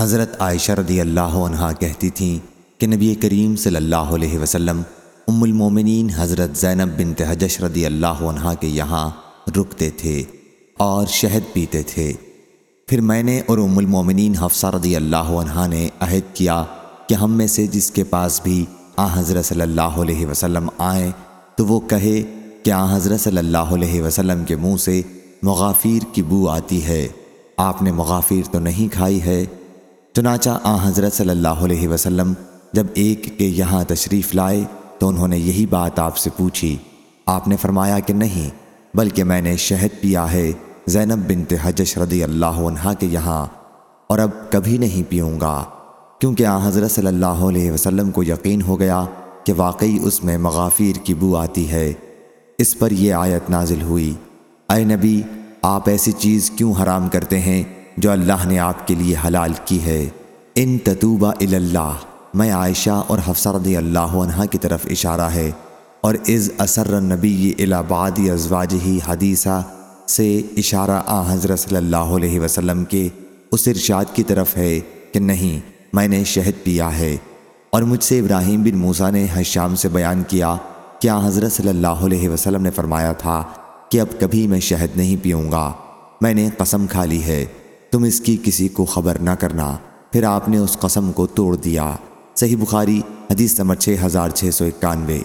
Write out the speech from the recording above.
حضرت عائشہ رضی اللہ عنہ کہتی تھیں کہ نبی کریم صلی اللہ علیہ وسلم ام المومنین حضرت زینب بنت حجش رضی اللہ عنہ کے یہاں رکتے تھے اور شہد پیتے تھے۔ پھر میں نے اور ام المومنین حفصہ رضی اللہ عنہ نے عہد کیا کہ ہم میں سے جس کے پاس بھی آ حضرت صلی اللہ علیہ وسلم آئیں تو وہ کہے کہ آ حضرت صلی اللہ علیہ وسلم کے منہ سے مغافیر کی بو آتی ہے۔ آپ نے مغافیر تو نہیں کھائی ہے؟ چنانچہ آ حضرت صلی اللہ علیہ وسلم جب ایک کے یہاں تشریف لائے تو انہوں نے یہی بات آپ سے پوچھی۔ آپ نے فرمایا کہ نہیں، بلکہ میں نے شہد پیا ہے زینب بنت حجش رضی اللہ عنہ کے یہاں، اور اب کبھی نہیں پیوں گا۔ کیونکہ آ حضرت صلی اللہ علیہ وسلم کو یقین ہو گیا کہ واقعی اس میں مغافیر کی بو آتی ہے۔ اس پر یہ آیت نازل ہوئی۔ اے نبی، آپ ایسی چیز کیوں حرام کرتے ہیں جو اللہ نے آپ کے لیے حلال کی ہے۔ ان تتوبہ اللہ میں عائشہ اور حفصہ رضی اللہ عنہ کی طرف اشارہ ہے۔ اور از اثر نبی الاباد ازواج ہی حدیثہ سے اشارہ آ حضرت صلی اللہ علیہ وسلم کے اس ارشاد کی طرف ہے کہ نہیں، میں نے شہد پیا ہے۔ اور مجھ سے ابراہیم بن موسیٰ نے حشام سے بیان کیا کیا حضرت صلی اللہ علیہ وسلم نے فرمایا تھا کہ اب کبھی میں شہد نہیں پیوں گا۔ میں نے قسم کھا لی ہے۔ تم اس کی کسی کو خبر نہ کرنا۔ پھر آپ نے اس قسم کو توڑ دیا۔ صحیح بخاری، حدیث نمبر 6691